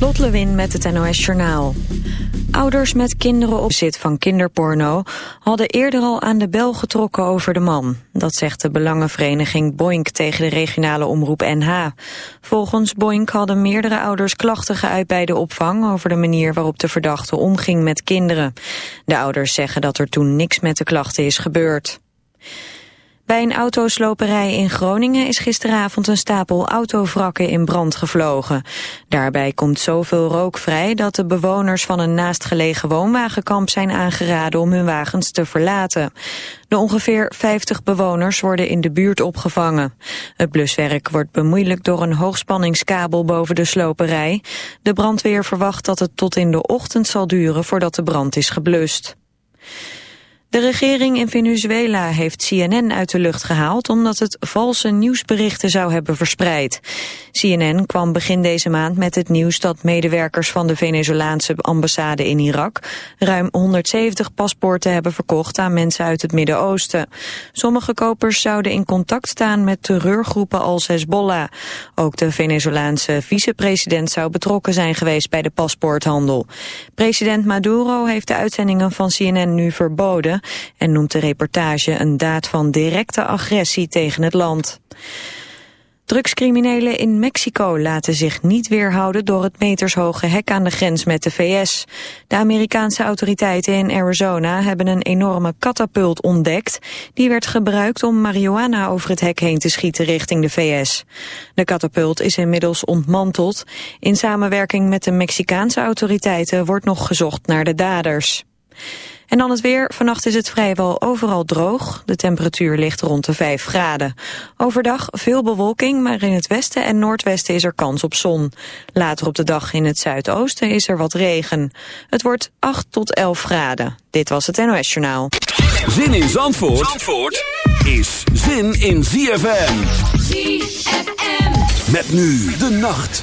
Lot Lewin met het NOS Journaal. Ouders met kinderen op zit van kinderporno hadden eerder al aan de bel getrokken over de man. Dat zegt de belangenvereniging Boink tegen de regionale omroep NH. Volgens Boink hadden meerdere ouders klachten geuit bij de opvang over de manier waarop de verdachte omging met kinderen. De ouders zeggen dat er toen niks met de klachten is gebeurd. Bij een autosloperij in Groningen is gisteravond een stapel autovrakken in brand gevlogen. Daarbij komt zoveel rook vrij dat de bewoners van een naastgelegen woonwagenkamp zijn aangeraden om hun wagens te verlaten. De ongeveer 50 bewoners worden in de buurt opgevangen. Het bluswerk wordt bemoeilijkt door een hoogspanningskabel boven de sloperij. De brandweer verwacht dat het tot in de ochtend zal duren voordat de brand is geblust. De regering in Venezuela heeft CNN uit de lucht gehaald omdat het valse nieuwsberichten zou hebben verspreid. CNN kwam begin deze maand met het nieuws dat medewerkers van de Venezolaanse ambassade in Irak ruim 170 paspoorten hebben verkocht aan mensen uit het Midden-Oosten. Sommige kopers zouden in contact staan met terreurgroepen als Hezbollah. Ook de Venezolaanse vicepresident zou betrokken zijn geweest bij de paspoorthandel. President Maduro heeft de uitzendingen van CNN nu verboden en noemt de reportage een daad van directe agressie tegen het land. Drugscriminelen in Mexico laten zich niet weerhouden door het metershoge hek aan de grens met de VS. De Amerikaanse autoriteiten in Arizona hebben een enorme katapult ontdekt. Die werd gebruikt om marihuana over het hek heen te schieten richting de VS. De katapult is inmiddels ontmanteld. In samenwerking met de Mexicaanse autoriteiten wordt nog gezocht naar de daders. En dan het weer. Vannacht is het vrijwel overal droog. De temperatuur ligt rond de 5 graden. Overdag veel bewolking, maar in het westen en noordwesten is er kans op zon. Later op de dag in het zuidoosten is er wat regen. Het wordt 8 tot 11 graden. Dit was het NOS Journaal. Zin in Zandvoort, Zandvoort is zin in ZFM. ZFM. Met nu de nacht.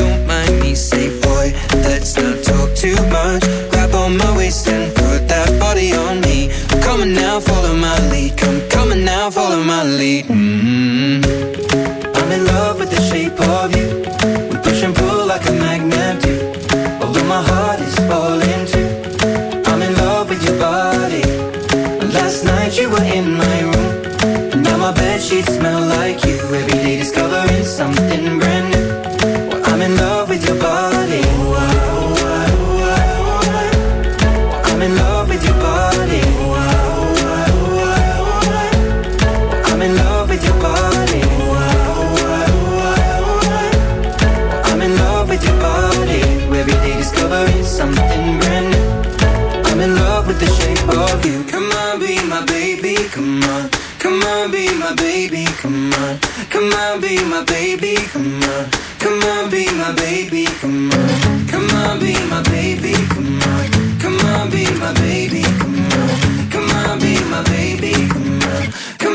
down, follow my lead.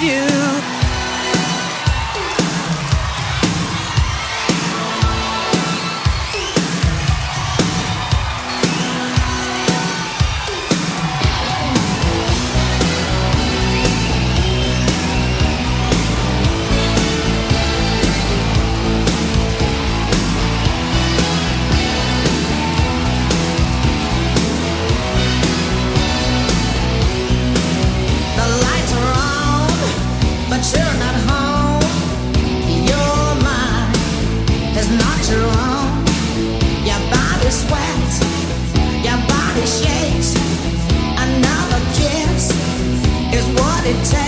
love you. it takes.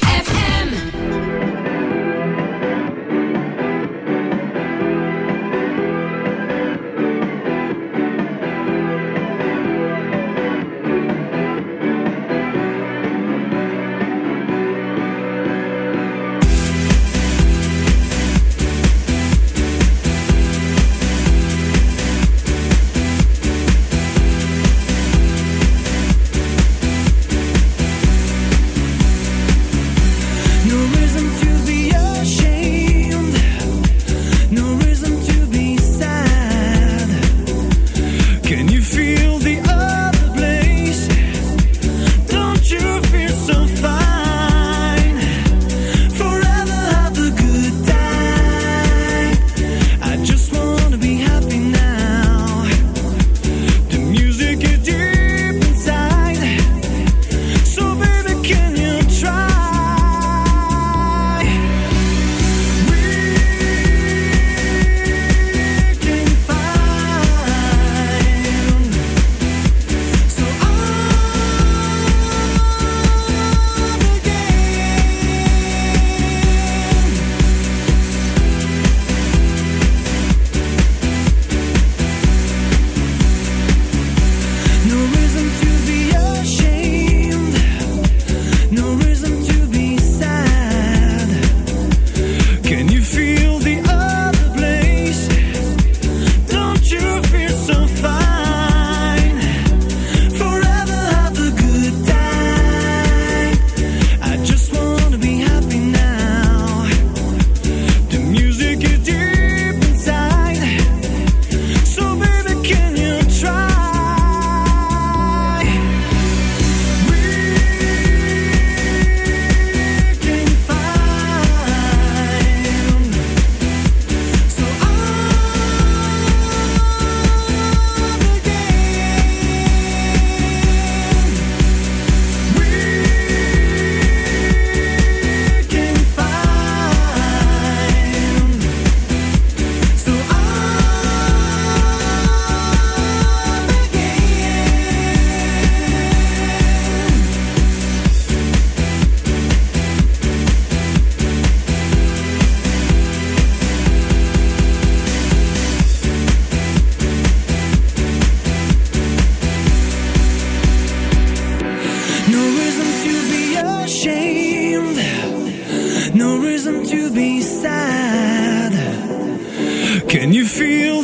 Can you feel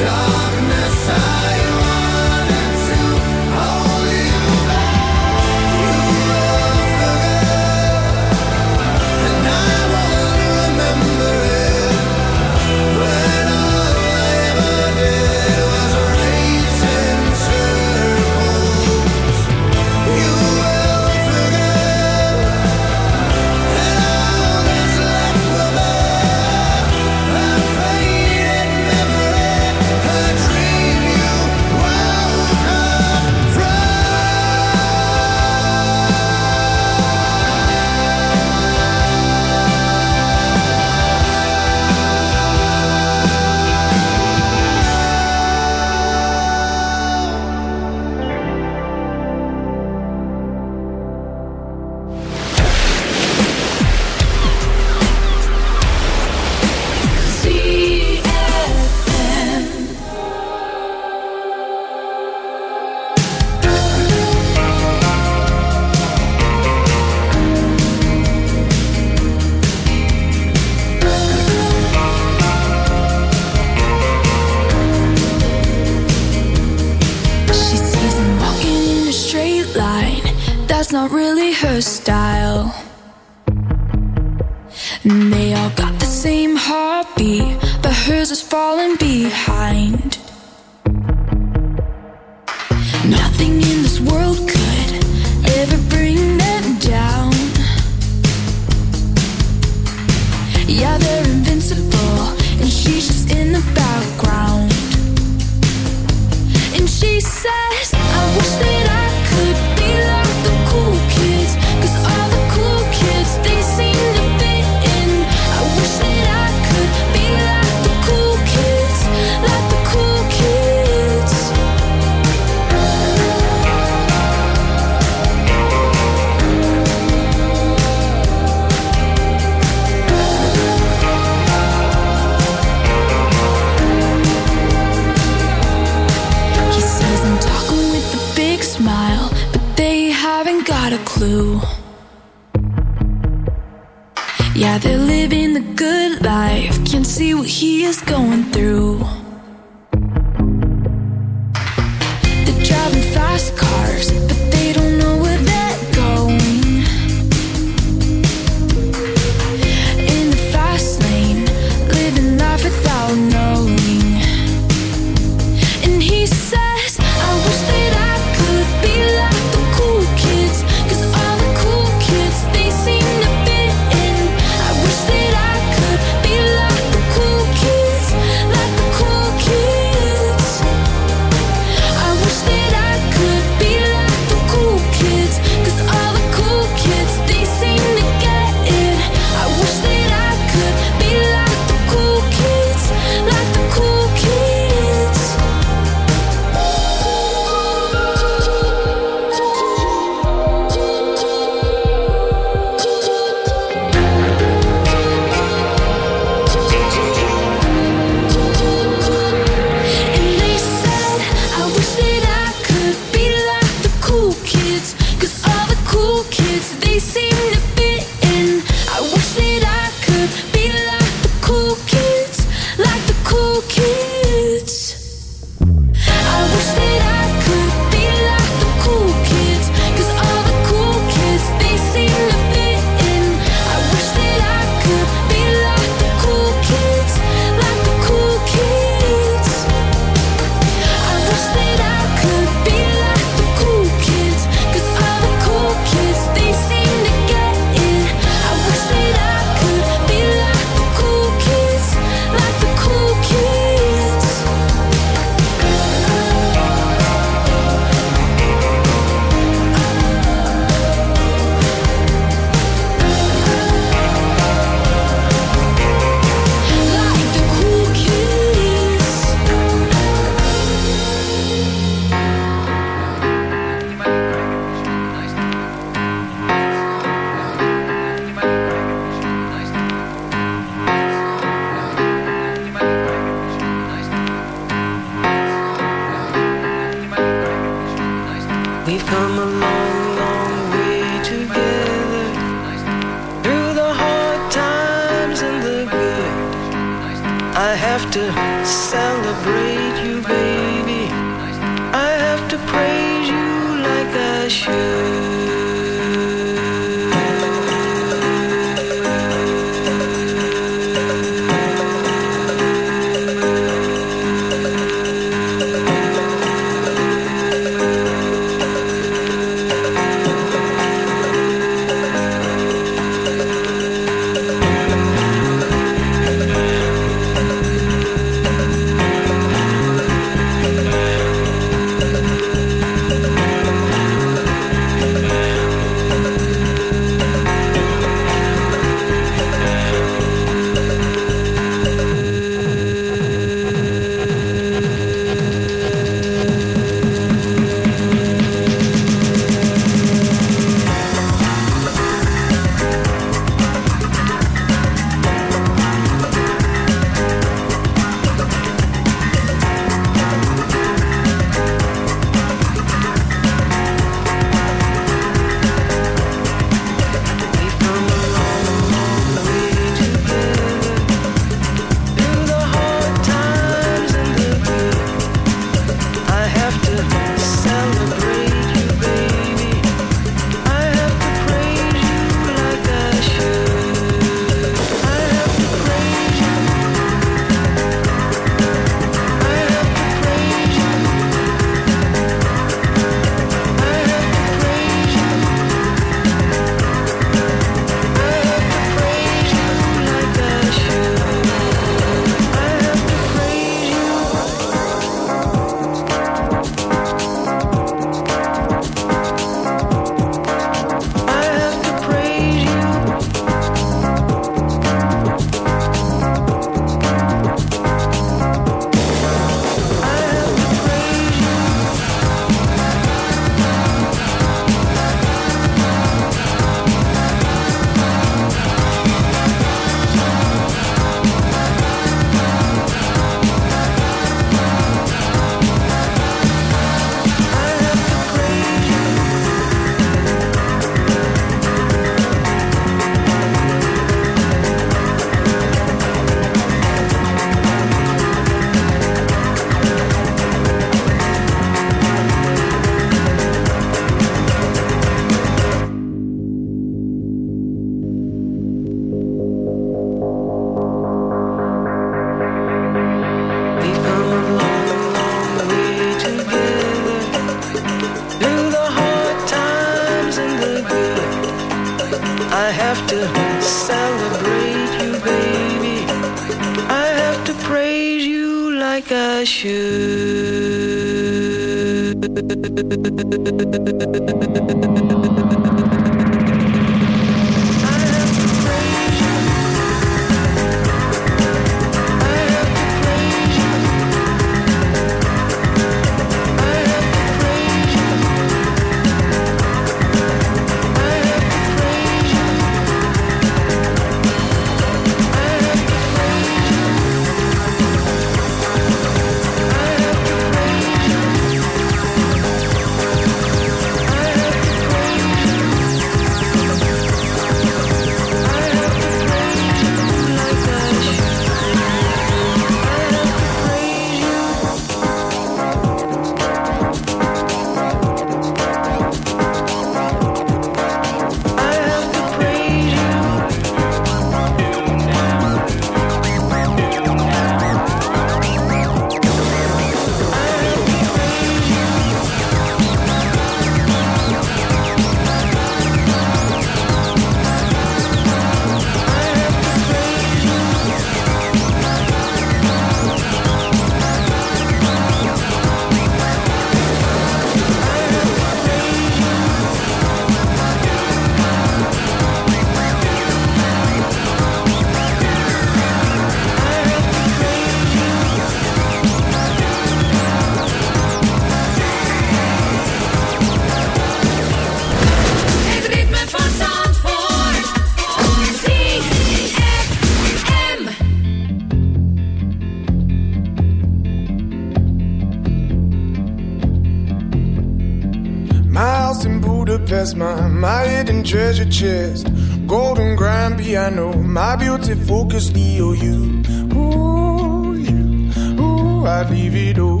Treasure chest. Golden grand piano, my beauty focus, EOU. Ooh, you, ooh, I'd leave it all.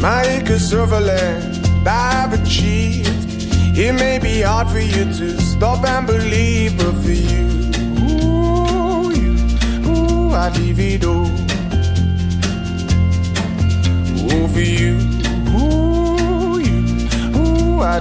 My acres of land I've achieved. It may be hard for you to stop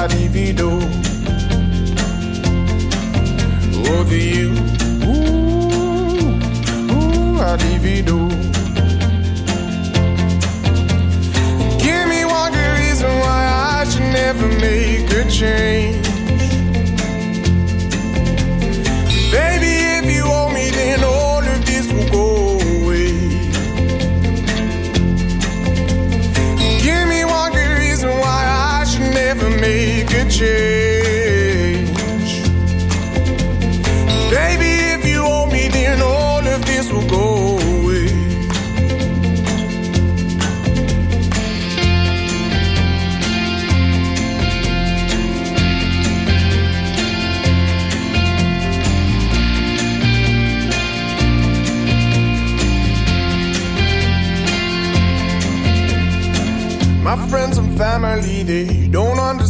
ooh, I divido. Over you, ooh, ooh, I divido. Give me one good reason why I should never make a change. Make a change. Baby, if you owe me, then all of this will go away. My friends and family, they don't understand.